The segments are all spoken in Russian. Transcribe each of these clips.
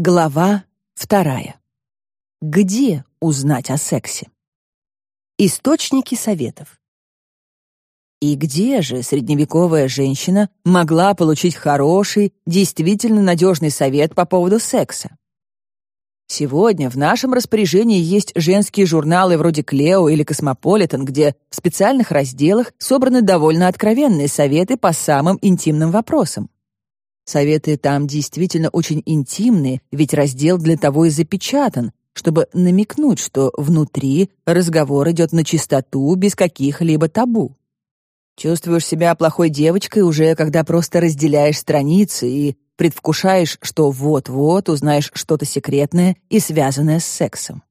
Глава вторая. Где узнать о сексе? Источники советов. И где же средневековая женщина могла получить хороший, действительно надежный совет по поводу секса? Сегодня в нашем распоряжении есть женские журналы вроде «Клео» или «Космополитен», где в специальных разделах собраны довольно откровенные советы по самым интимным вопросам. Советы там действительно очень интимные, ведь раздел для того и запечатан, чтобы намекнуть, что внутри разговор идет на чистоту, без каких-либо табу. Чувствуешь себя плохой девочкой уже, когда просто разделяешь страницы и предвкушаешь, что вот-вот узнаешь что-то секретное и связанное с сексом.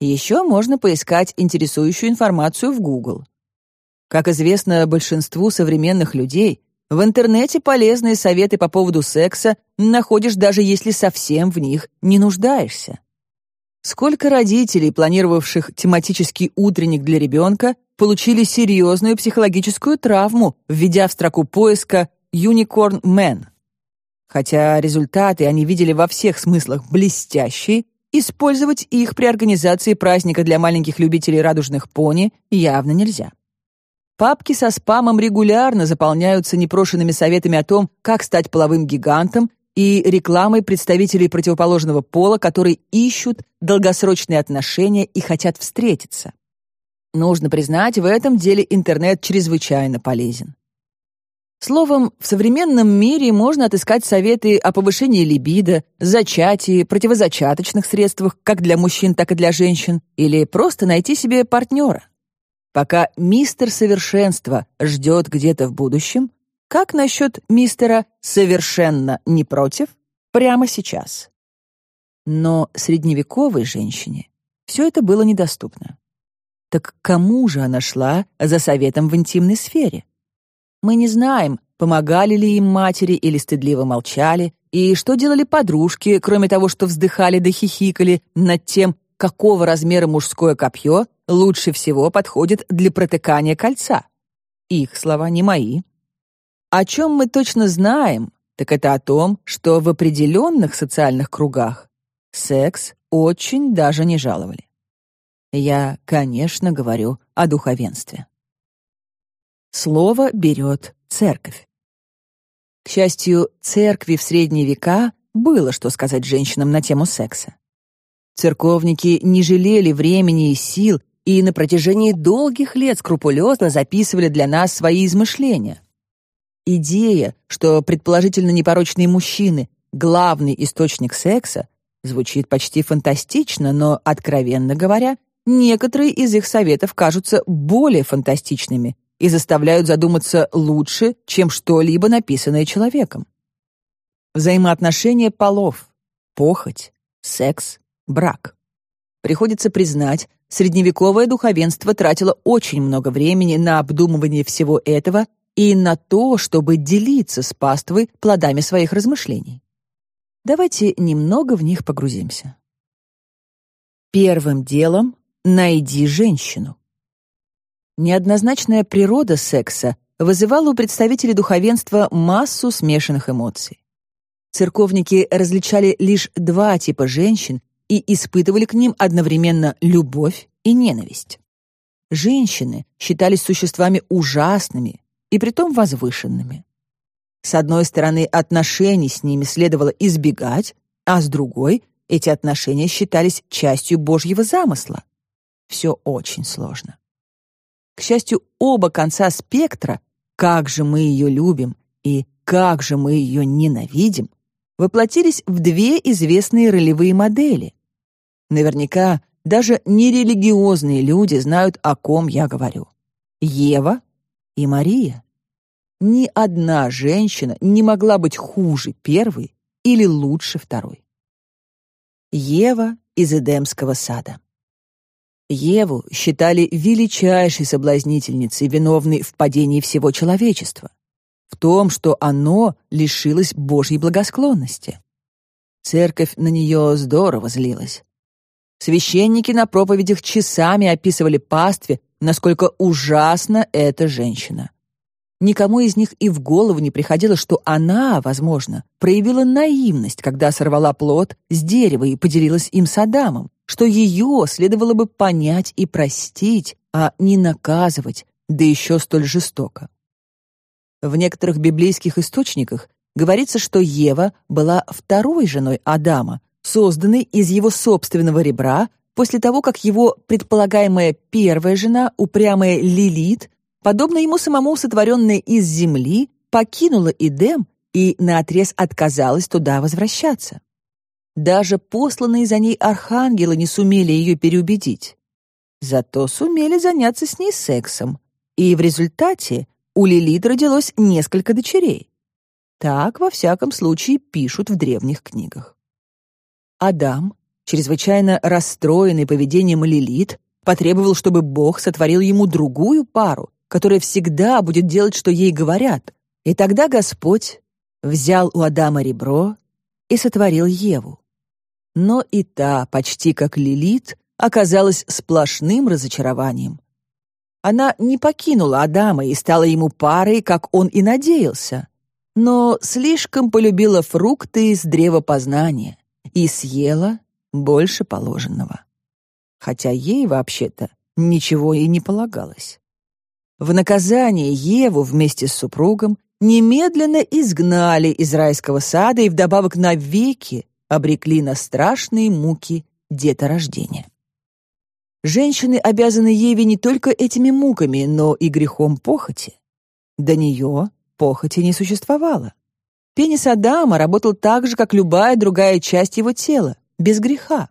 Еще можно поискать интересующую информацию в Google. Как известно большинству современных людей, в интернете полезные советы по поводу секса находишь даже если совсем в них не нуждаешься. Сколько родителей, планировавших тематический утренник для ребенка, получили серьезную психологическую травму, введя в строку поиска «Unicorn Man». Хотя результаты они видели во всех смыслах блестящие, использовать их при организации праздника для маленьких любителей радужных пони явно нельзя. Папки со спамом регулярно заполняются непрошенными советами о том, как стать половым гигантом и рекламой представителей противоположного пола, которые ищут долгосрочные отношения и хотят встретиться. Нужно признать, в этом деле интернет чрезвычайно полезен. Словом, в современном мире можно отыскать советы о повышении либидо, зачатии, противозачаточных средствах как для мужчин, так и для женщин, или просто найти себе партнера. Пока мистер Совершенство ждет где-то в будущем, как насчет мистера Совершенно не против прямо сейчас? Но средневековой женщине все это было недоступно. Так кому же она шла за советом в интимной сфере? Мы не знаем, помогали ли им матери или стыдливо молчали, и что делали подружки, кроме того, что вздыхали да хихикали над тем, какого размера мужское копье лучше всего подходит для протыкания кольца. Их слова не мои. О чем мы точно знаем, так это о том, что в определенных социальных кругах секс очень даже не жаловали. Я, конечно, говорю о духовенстве. Слово берет церковь. К счастью, церкви в средние века было что сказать женщинам на тему секса. Церковники не жалели времени и сил и на протяжении долгих лет скрупулезно записывали для нас свои измышления. Идея, что предположительно непорочные мужчины — главный источник секса, звучит почти фантастично, но, откровенно говоря, некоторые из их советов кажутся более фантастичными и заставляют задуматься лучше, чем что-либо написанное человеком. Взаимоотношения полов, похоть, секс, брак. Приходится признать, средневековое духовенство тратило очень много времени на обдумывание всего этого и на то, чтобы делиться с паствой плодами своих размышлений. Давайте немного в них погрузимся. Первым делом найди женщину. Неоднозначная природа секса вызывала у представителей духовенства массу смешанных эмоций. Церковники различали лишь два типа женщин и испытывали к ним одновременно любовь и ненависть. Женщины считались существами ужасными и притом возвышенными. С одной стороны, отношений с ними следовало избегать, а с другой эти отношения считались частью Божьего замысла. Все очень сложно. К счастью, оба конца спектра, как же мы ее любим и как же мы ее ненавидим, воплотились в две известные ролевые модели, Наверняка даже нерелигиозные люди знают, о ком я говорю. Ева и Мария. Ни одна женщина не могла быть хуже первой или лучше второй. Ева из Эдемского сада. Еву считали величайшей соблазнительницей, виновной в падении всего человечества, в том, что оно лишилось Божьей благосклонности. Церковь на нее здорово злилась. Священники на проповедях часами описывали пастве, насколько ужасна эта женщина. Никому из них и в голову не приходило, что она, возможно, проявила наивность, когда сорвала плод с дерева и поделилась им с Адамом, что ее следовало бы понять и простить, а не наказывать, да еще столь жестоко. В некоторых библейских источниках говорится, что Ева была второй женой Адама, созданной из его собственного ребра после того, как его предполагаемая первая жена, упрямая Лилит, подобно ему самому сотворенная из земли, покинула Эдем и наотрез отказалась туда возвращаться. Даже посланные за ней архангелы не сумели ее переубедить. Зато сумели заняться с ней сексом, и в результате у Лилит родилось несколько дочерей. Так, во всяком случае, пишут в древних книгах. Адам, чрезвычайно расстроенный поведением Лилит, потребовал, чтобы Бог сотворил ему другую пару, которая всегда будет делать, что ей говорят. И тогда Господь взял у Адама ребро и сотворил Еву. Но и та, почти как Лилит, оказалась сплошным разочарованием. Она не покинула Адама и стала ему парой, как он и надеялся, но слишком полюбила фрукты из древа познания и съела больше положенного. Хотя ей, вообще-то, ничего и не полагалось. В наказание Еву вместе с супругом немедленно изгнали из райского сада и вдобавок навеки обрекли на страшные муки деторождения. Женщины обязаны Еве не только этими муками, но и грехом похоти. До нее похоти не существовало. Пенис Адама работал так же, как любая другая часть его тела, без греха.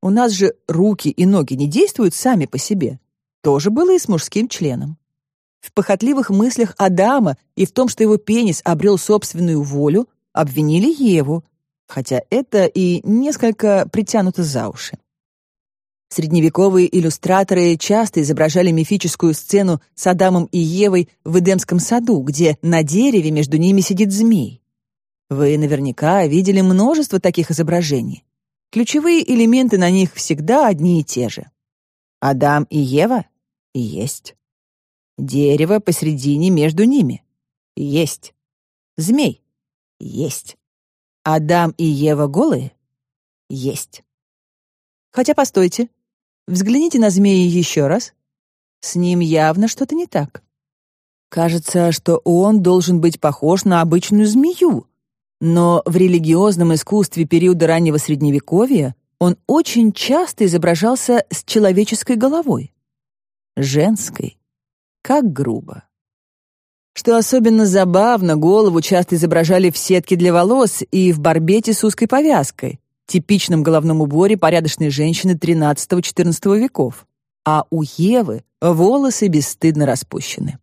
У нас же руки и ноги не действуют сами по себе. То же было и с мужским членом. В похотливых мыслях Адама и в том, что его пенис обрел собственную волю, обвинили Еву, хотя это и несколько притянуто за уши. Средневековые иллюстраторы часто изображали мифическую сцену с Адамом и Евой в Эдемском саду, где на дереве между ними сидит змей. Вы наверняка видели множество таких изображений. Ключевые элементы на них всегда одни и те же. Адам и Ева? Есть. Дерево посередине между ними. Есть. Змей. Есть. Адам и Ева голые? Есть. Хотя постойте. Взгляните на змея еще раз. С ним явно что-то не так. Кажется, что он должен быть похож на обычную змею. Но в религиозном искусстве периода раннего Средневековья он очень часто изображался с человеческой головой. Женской. Как грубо. Что особенно забавно, голову часто изображали в сетке для волос и в барбете с узкой повязкой, типичном головном уборе порядочной женщины XIII-XIV веков. А у Евы волосы бесстыдно распущены.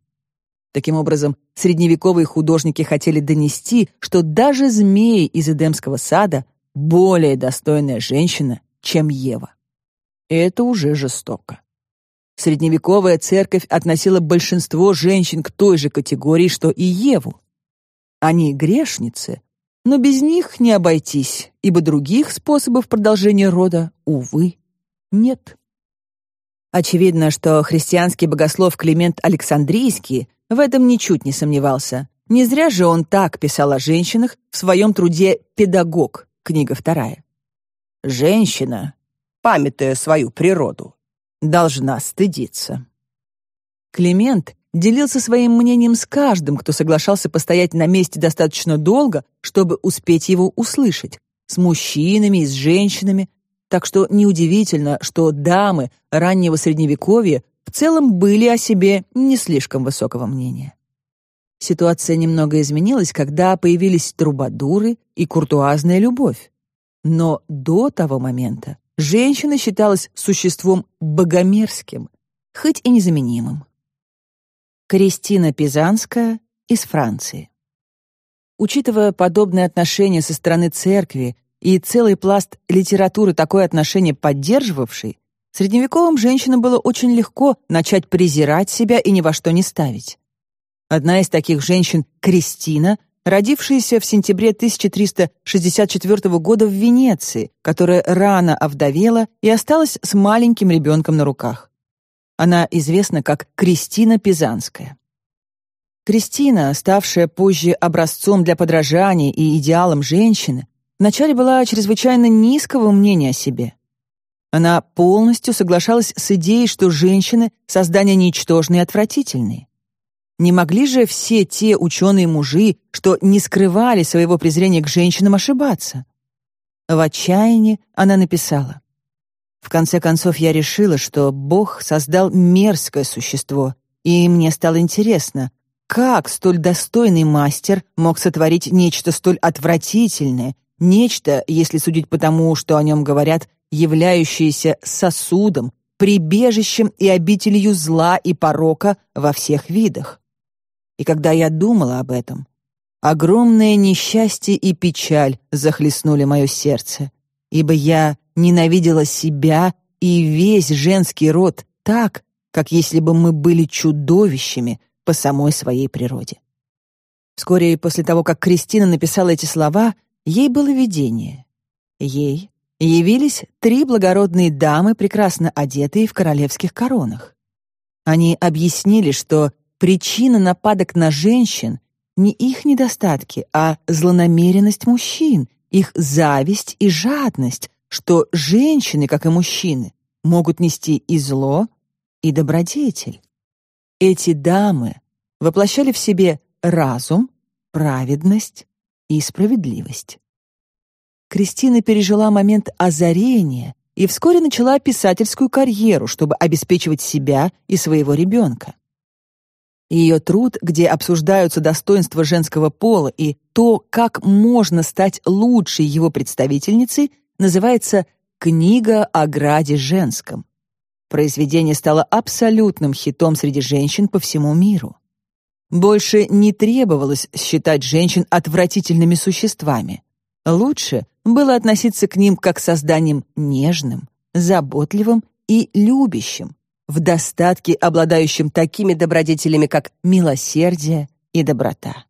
Таким образом, средневековые художники хотели донести, что даже змеи из Эдемского сада более достойная женщина, чем Ева. Это уже жестоко. Средневековая церковь относила большинство женщин к той же категории, что и Еву. Они грешницы, но без них не обойтись, ибо других способов продолжения рода, увы, нет. Очевидно, что христианский богослов Климент Александрийский в этом ничуть не сомневался. Не зря же он так писал о женщинах в своем труде «Педагог», книга вторая. «Женщина, памятая свою природу, должна стыдиться. Климент делился своим мнением с каждым, кто соглашался постоять на месте достаточно долго, чтобы успеть его услышать, с мужчинами и с женщинами, так что неудивительно, что дамы раннего средневековья в целом были о себе не слишком высокого мнения. Ситуация немного изменилась, когда появились трубадуры и куртуазная любовь. Но до того момента женщина считалась существом богомерзким, хоть и незаменимым. Кристина Пизанская из Франции. Учитывая подобное отношение со стороны церкви и целый пласт литературы такое отношение поддерживавшей, средневековым женщинам было очень легко начать презирать себя и ни во что не ставить. Одна из таких женщин, Кристина, родившаяся в сентябре 1364 года в Венеции, которая рано овдовела и осталась с маленьким ребенком на руках. Она известна как Кристина Пизанская. Кристина, ставшая позже образцом для подражания и идеалом женщины, вначале была чрезвычайно низкого мнения о себе. Она полностью соглашалась с идеей, что женщины — создания ничтожные и отвратительные. Не могли же все те ученые-мужи, что не скрывали своего презрения к женщинам, ошибаться? В отчаянии она написала. В конце концов, я решила, что Бог создал мерзкое существо, и мне стало интересно, как столь достойный мастер мог сотворить нечто столь отвратительное, нечто, если судить по тому, что о нем говорят, являющееся сосудом, прибежищем и обителью зла и порока во всех видах. И когда я думала об этом, огромное несчастье и печаль захлестнули мое сердце, ибо я ненавидела себя и весь женский род так, как если бы мы были чудовищами по самой своей природе. Вскоре после того, как Кристина написала эти слова, ей было видение. Ей явились три благородные дамы, прекрасно одетые в королевских коронах. Они объяснили, что причина нападок на женщин не их недостатки, а злонамеренность мужчин, их зависть и жадность, что женщины, как и мужчины, могут нести и зло, и добродетель. Эти дамы воплощали в себе разум, праведность и справедливость. Кристина пережила момент озарения и вскоре начала писательскую карьеру, чтобы обеспечивать себя и своего ребенка. Ее труд, где обсуждаются достоинства женского пола и то, как можно стать лучшей его представительницей, называется «Книга о граде женском». Произведение стало абсолютным хитом среди женщин по всему миру. Больше не требовалось считать женщин отвратительными существами. Лучше было относиться к ним как к созданиям нежным, заботливым и любящим, в достатке обладающим такими добродетелями, как милосердие и доброта.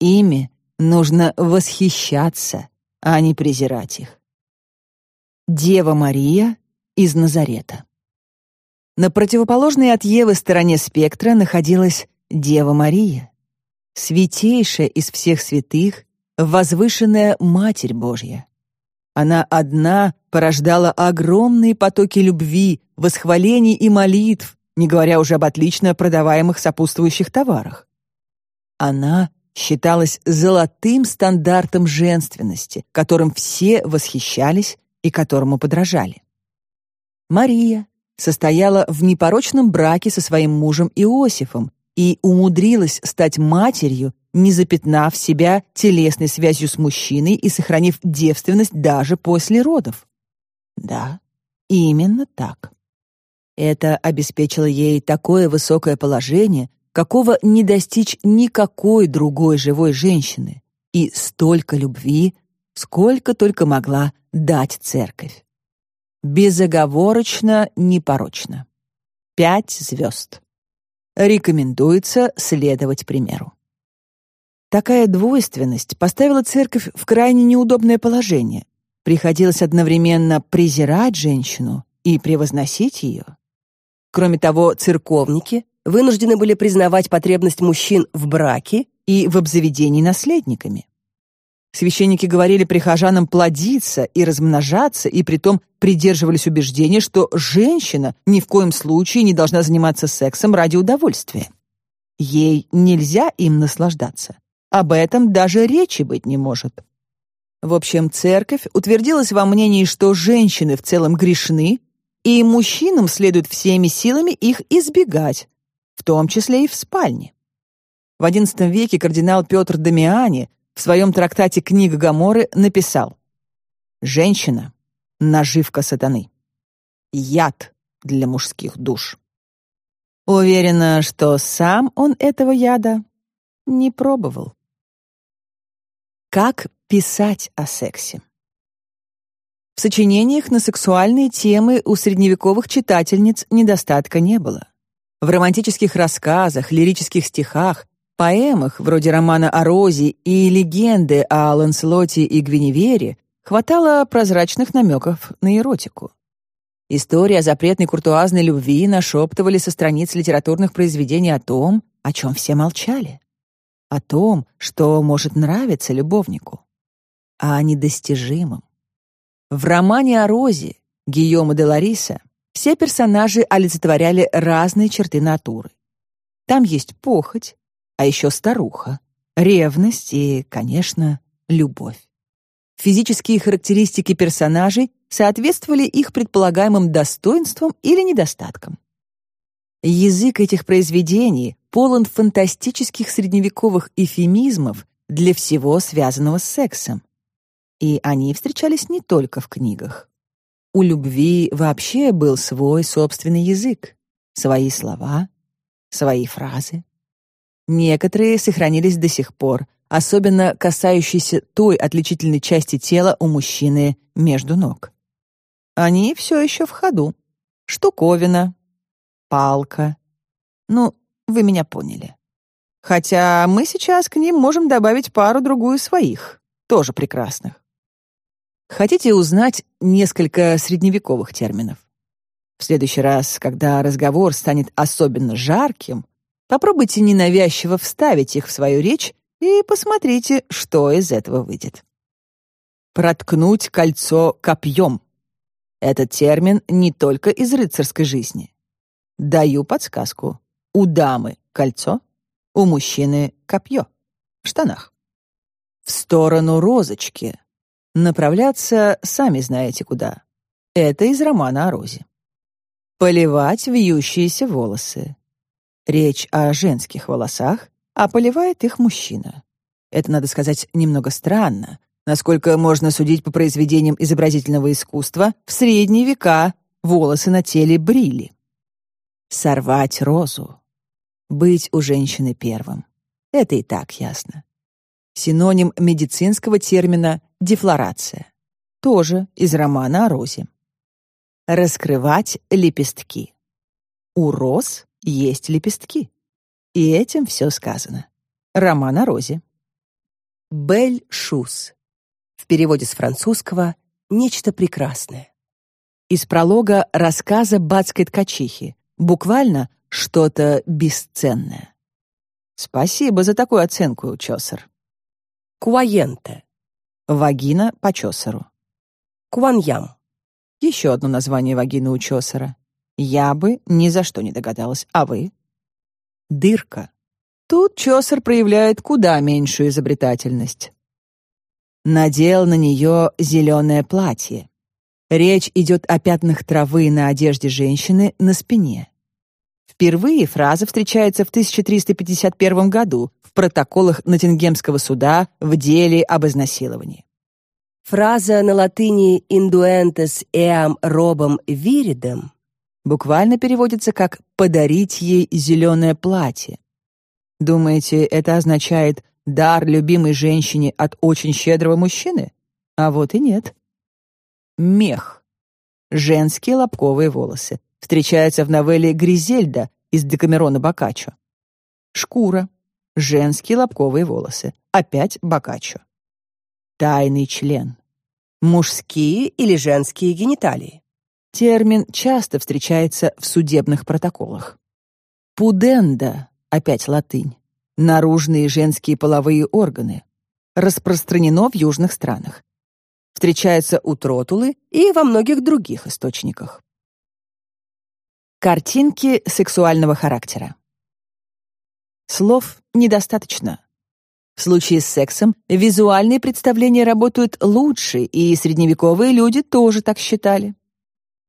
Ими нужно восхищаться, а не презирать их. Дева Мария из Назарета. На противоположной от Евы стороне спектра находилась Дева Мария, святейшая из всех святых, возвышенная Матерь Божья. Она одна порождала огромные потоки любви, восхвалений и молитв, не говоря уже об отлично продаваемых сопутствующих товарах. Она считалась золотым стандартом женственности, которым все восхищались и которому подражали. Мария состояла в непорочном браке со своим мужем Иосифом и умудрилась стать матерью, не запятнав себя телесной связью с мужчиной и сохранив девственность даже после родов. Да, именно так. Это обеспечило ей такое высокое положение, какого не достичь никакой другой живой женщины, и столько любви, сколько только могла дать церковь. Безоговорочно непорочно. Пять звезд. Рекомендуется следовать примеру. Такая двойственность поставила церковь в крайне неудобное положение. Приходилось одновременно презирать женщину и превозносить ее. Кроме того, церковники вынуждены были признавать потребность мужчин в браке и в обзаведении наследниками. Священники говорили прихожанам плодиться и размножаться, и притом придерживались убеждения, что женщина ни в коем случае не должна заниматься сексом ради удовольствия. Ей нельзя им наслаждаться. Об этом даже речи быть не может. В общем, церковь утвердилась во мнении, что женщины в целом грешны, и мужчинам следует всеми силами их избегать, в том числе и в спальне. В XI веке кардинал Петр Дамиани в своем трактате «Книга Гаморы» написал «Женщина — наживка сатаны, яд для мужских душ». Уверена, что сам он этого яда не пробовал. Как писать о сексе? В сочинениях на сексуальные темы у средневековых читательниц недостатка не было. В романтических рассказах, лирических стихах поэмах, вроде романа о Розе и легенды о Ланселоте и Гвиневере, хватало прозрачных намеков на эротику. История о запретной куртуазной любви нашептывали со страниц литературных произведений о том, о чем все молчали. О том, что может нравиться любовнику. А недостижимом. В романе о Розе Гийома де Лариса все персонажи олицетворяли разные черты натуры. Там есть похоть, а еще старуха, ревность и, конечно, любовь. Физические характеристики персонажей соответствовали их предполагаемым достоинствам или недостаткам. Язык этих произведений полон фантастических средневековых эфемизмов для всего связанного с сексом. И они встречались не только в книгах. У любви вообще был свой собственный язык, свои слова, свои фразы. Некоторые сохранились до сих пор, особенно касающиеся той отличительной части тела у мужчины между ног. Они все еще в ходу. Штуковина, палка. Ну, вы меня поняли. Хотя мы сейчас к ним можем добавить пару-другую своих, тоже прекрасных. Хотите узнать несколько средневековых терминов? В следующий раз, когда разговор станет особенно жарким, попробуйте ненавязчиво вставить их в свою речь и посмотрите, что из этого выйдет. Проткнуть кольцо копьем. Этот термин не только из рыцарской жизни. Даю подсказку. У дамы кольцо, у мужчины копье. В штанах. В сторону розочки. Направляться сами знаете куда. Это из романа о розе. Поливать вьющиеся волосы. Речь о женских волосах, а поливает их мужчина. Это, надо сказать, немного странно, насколько можно судить по произведениям изобразительного искусства, в средние века волосы на теле брили. Сорвать розу. Быть у женщины первым. Это и так ясно. Синоним медицинского термина «дефлорация». Тоже из романа о розе. Раскрывать лепестки. У роз есть лепестки. И этим все сказано. Роман о розе. Бель Шус. В переводе с французского «Нечто прекрасное». Из пролога рассказа бацкой ткачихи, буквально «что-то бесценное». Спасибо за такую оценку, Чосер. Куаенте. Вагина по Чосеру. Куаньям. Еще одно название вагины у Чосера. Я бы ни за что не догадалась. А вы? Дырка. Тут Чосер проявляет куда меньшую изобретательность. Надел на нее зеленое платье. Речь идет о пятнах травы на одежде женщины на спине. Впервые фраза встречается в 1351 году в протоколах Ноттингемского суда в деле об изнасиловании. Фраза на латыни «induentes eam robum viridem» буквально переводится как «подарить ей зеленое платье». Думаете, это означает дар любимой женщине от очень щедрого мужчины? А вот и нет. Мех. Женские лобковые волосы. Встречаются в новелле «Гризельда» из Декамерона Боккаччо. Шкура. Женские лобковые волосы. Опять Боккаччо. Тайный член. Мужские или женские гениталии. Термин часто встречается в судебных протоколах. Пуденда, опять латынь, наружные женские половые органы, распространено в южных странах. Встречается у тротулы и во многих других источниках. Картинки сексуального характера. Слов недостаточно. В случае с сексом визуальные представления работают лучше, и средневековые люди тоже так считали.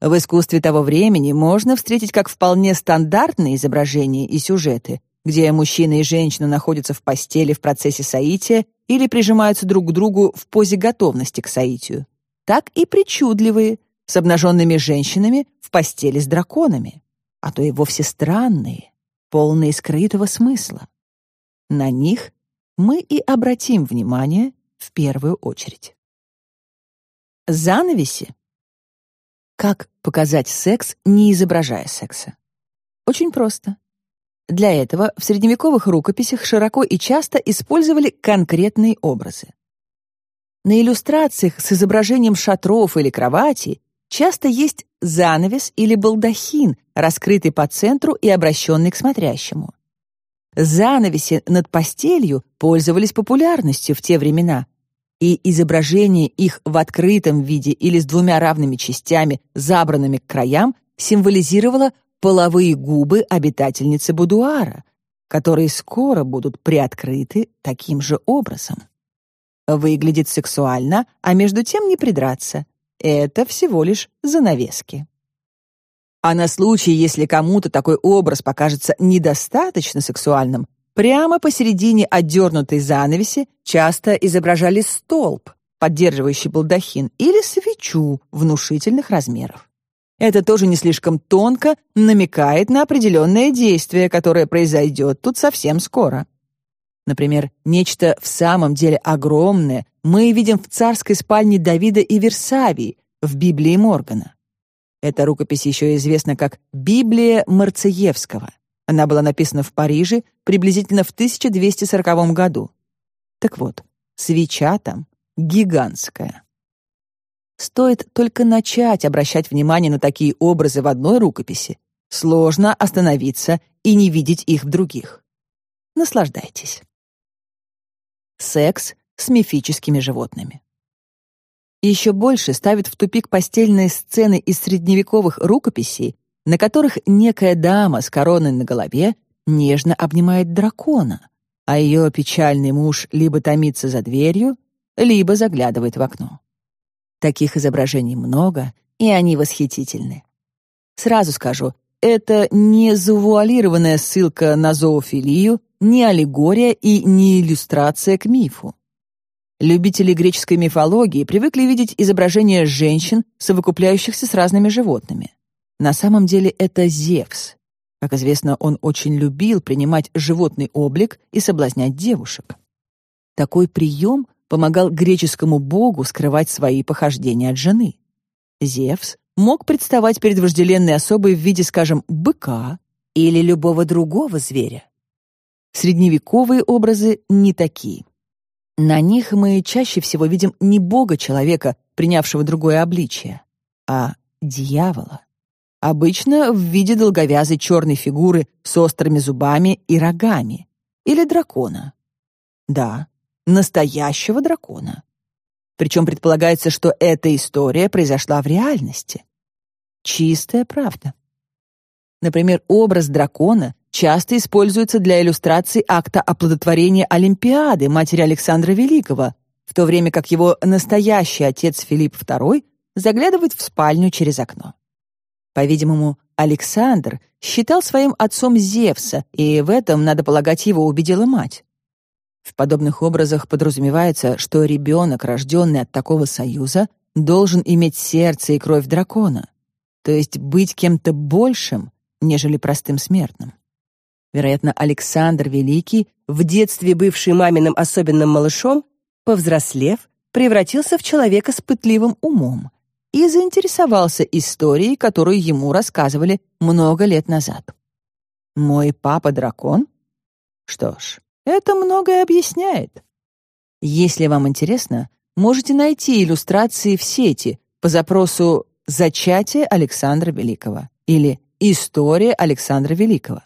В искусстве того времени можно встретить как вполне стандартные изображения и сюжеты, где мужчина и женщина находятся в постели в процессе соития или прижимаются друг к другу в позе готовности к соитию, так и причудливые, с обнаженными женщинами в постели с драконами, а то и вовсе странные, полные скрытого смысла. На них мы и обратим внимание в первую очередь. Занавеси как показать секс, не изображая секса? Очень просто. Для этого в средневековых рукописях широко и часто использовали конкретные образы. На иллюстрациях с изображением шатров или кроватей часто есть занавес или балдахин, раскрытый по центру и обращенный к смотрящему. занавеси над постелью пользовались популярностью в те времена, и изображение их в открытом виде или с двумя равными частями, забранными к краям, символизировало половые губы обитательницы будуара, которые скоро будут приоткрыты таким же образом. Выглядит сексуально, а между тем не придраться. Это всего лишь занавески. А на случай, если кому-то такой образ покажется недостаточно сексуальным, прямо посередине отдернутой занавеси часто изображали столб, поддерживающий балдахин, или свечу внушительных размеров. Это тоже не слишком тонко намекает на определенное действие, которое произойдет тут совсем скоро. Например, нечто в самом деле огромное мы видим в царской спальне Давида и Версавии в Библии Моргана. Эта рукопись еще известна как «Библия Марцеевского». Она была написана в Париже приблизительно в 1240 году. Так вот, свеча там гигантская. Стоит только начать обращать внимание на такие образы в одной рукописи, сложно остановиться и не видеть их в других. Наслаждайтесь. Секс с мифическими животными. Еще больше ставит в тупик постельные сцены из средневековых рукописей, на которых некая дама с короной на голове нежно обнимает дракона, а ее печальный муж либо томится за дверью, либо заглядывает в окно. Таких изображений много, и они восхитительны. Сразу скажу, это не завуалированная ссылка на зоофилию, не аллегория и не иллюстрация к мифу. Любители греческой мифологии привыкли видеть изображения женщин, совокупляющихся с разными животными. На самом деле это Зевс. Как известно, он очень любил принимать животный облик и соблазнять девушек. Такой прием помогал греческому богу скрывать свои похождения от жены. Зевс мог представать перед вожделенной особой в виде, скажем, быка или любого другого зверя. Средневековые образы не такие. На них мы чаще всего видим не бога-человека, принявшего другое обличие, а дьявола. Обычно в виде долговязой черной фигуры с острыми зубами и рогами. Или дракона. Да, настоящего дракона. Причем предполагается, что эта история произошла в реальности. Чистая правда. Например, образ дракона часто используется для иллюстрации акта оплодотворения Олимпиады матери Александра Великого, в то время как его настоящий отец Филипп II заглядывает в спальню через окно. По-видимому, Александр считал своим отцом Зевса, и в этом, надо полагать, его убедила мать. В подобных образах подразумевается, что ребенок, рожденный от такого союза, должен иметь сердце и кровь дракона, то есть быть кем-то большим, нежели простым смертным. Вероятно, Александр Великий, в детстве бывший маминым особенным малышом, повзрослев, превратился в человека с пытливым умом и заинтересовался историей, которую ему рассказывали много лет назад. «Мой папа дракон?» Что ж, это многое объясняет. Если вам интересно, можете найти иллюстрации в сети по запросу «Зачатие Александра Великого» или «История Александра Великого».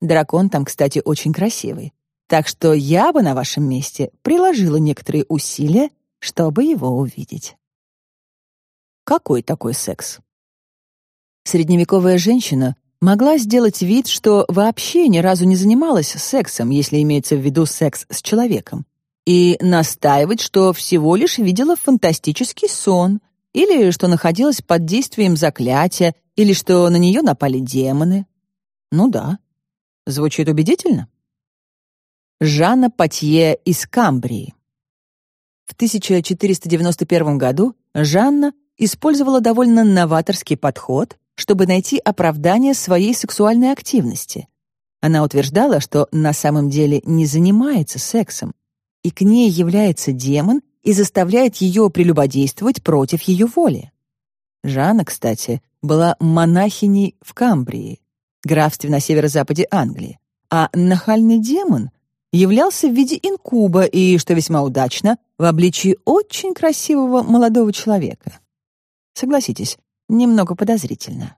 Дракон там, кстати, очень красивый. Так что я бы на вашем месте приложила некоторые усилия, чтобы его увидеть. Какой такой секс? Средневековая женщина могла сделать вид, что вообще ни разу не занималась сексом, если имеется в виду секс с человеком, и настаивать, что всего лишь видела фантастический сон, или что находилась под действием заклятия, или что на нее напали демоны. Ну да, Звучит убедительно? Жанна Патье из Камбрии. В 1491 году Жанна использовала довольно новаторский подход, чтобы найти оправдание своей сексуальной активности. Она утверждала, что на самом деле не занимается сексом, и к ней является демон и заставляет ее прелюбодействовать против ее воли. Жанна, кстати, была монахиней в Камбрии, графстве на северо-западе Англии, а нахальный демон являлся в виде инкуба и, что весьма удачно, в обличии очень красивого молодого человека. Согласитесь, немного подозрительно.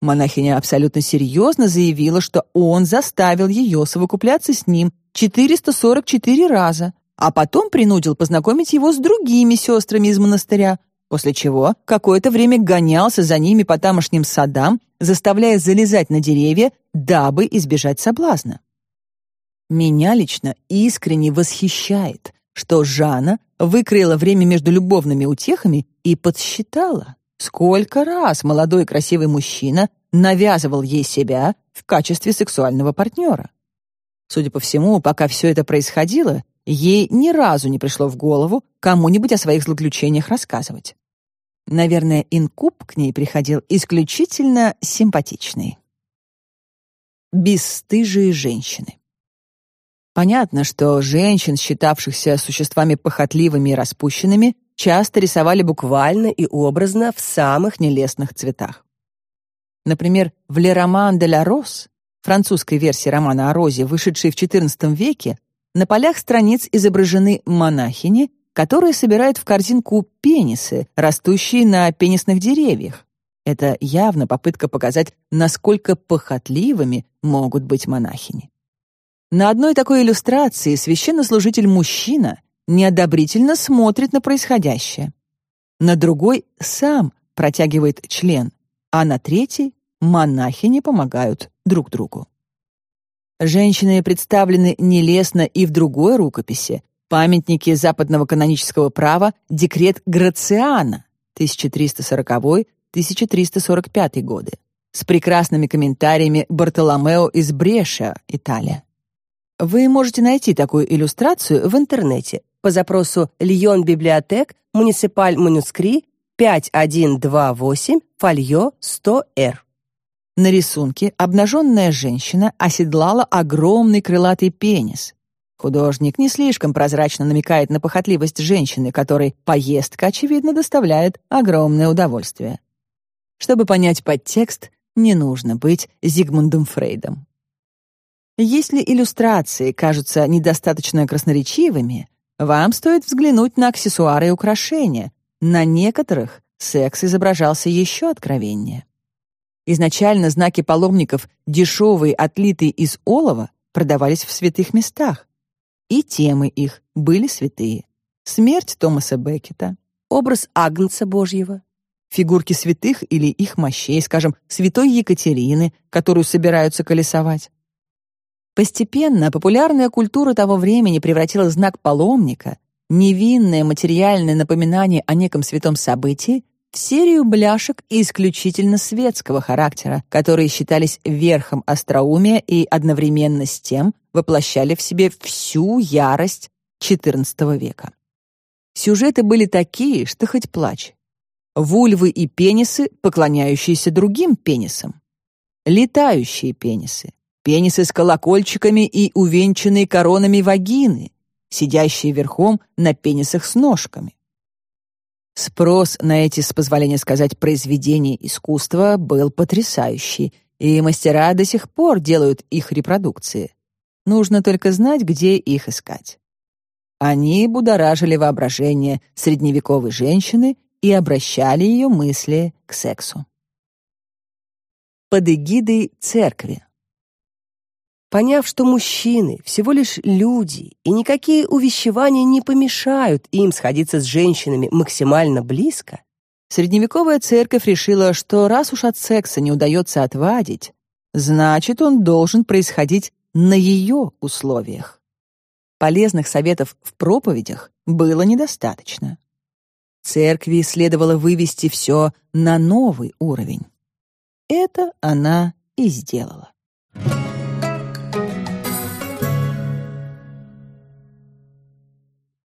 монахиня абсолютно серьезно заявила, что он заставил ее совокупляться с ним 444 раза, а потом принудил познакомить его с другими сестрами из монастыря, после чего какое-то время гонялся за ними по тамошним садам, заставляя залезать на деревья, дабы избежать соблазна. Меня лично искренне восхищает, что Жанна выкроила время между любовными утехами и подсчитала, сколько раз молодой красивый мужчина навязывал ей себя в качестве сексуального партнера. Судя по всему, пока все это происходило, ей ни разу не пришло в голову кому-нибудь о своих злоключениях рассказывать. Наверное, инкуб к ней приходил исключительно симпатичный. Бесстыжие женщины. Понятно, что женщин, считавшихся существами похотливыми и распущенными, часто рисовали буквально и образно в самых нелестных цветах. Например, в «Ле роман де ла Рос», французской версии романа о Розе, вышедшей в XIV веке, на полях страниц изображены монахини, которые собирают в корзинку пенисы, растущие на пенисных деревьях. Это явно попытка показать, насколько похотливыми могут быть монахини. На одной такой иллюстрации священнослужитель-мужчина неодобрительно смотрит на происходящее. На другой сам протягивает член, а на третий монахини помогают друг другу. Женщины представлены нелестно и в другой рукописи, памятнике западного канонического права «Декрет Грациана» 1340-1345 годы с прекрасными комментариями Бартоломео из Бреша, Италия. Вы можете найти такую иллюстрацию в интернете по запросу «Лион Библиотек Муниципаль Манускри 5128 фольё 100Р». На рисунке обнаженная женщина оседлала огромный крылатый пенис. Художник не слишком прозрачно намекает на похотливость женщины, которой поездка, очевидно, доставляет огромное удовольствие. Чтобы понять подтекст, не нужно быть Зигмундом Фрейдом. Если иллюстрации кажутся недостаточно красноречивыми, вам стоит взглянуть на аксессуары и украшения. На некоторых секс изображался еще откровеннее. Изначально знаки паломников, дешевые, отлитые из олова, продавались в святых местах. И темы их были святые. Смерть Томаса Беккета, образ Агнца Божьего, фигурки святых или их мощей, скажем, святой Екатерины, которую собираются колесовать. Постепенно популярная культура того времени превратила знак паломника, невинное материальное напоминание о неком святом событии, в серию бляшек исключительно светского характера, которые считались верхом остроумия и одновременно с тем воплощали в себе всю ярость XIV века. Сюжеты были такие, что хоть плачь. Вульвы и пенисы, поклоняющиеся другим пенисам. Летающие пенисы, пенисы с колокольчиками и увенчанные коронами вагины, сидящие верхом на пенисах с ножками. Спрос на эти, с позволения сказать, произведения искусства был потрясающий, и мастера до сих пор делают их репродукции. Нужно только знать, где их искать. Они будоражили воображение средневековой женщины и обращали ее мысли к сексу. Под эгидой церкви Поняв, что мужчины всего лишь люди, и никакие увещевания не помешают им сходиться с женщинами максимально близко, средневековая церковь решила, что раз уж от секса не удается отвадить, значит, он должен происходить на ее условиях. Полезных советов в проповедях было недостаточно. Церкви следовало вывести все на новый уровень. Это она и сделала.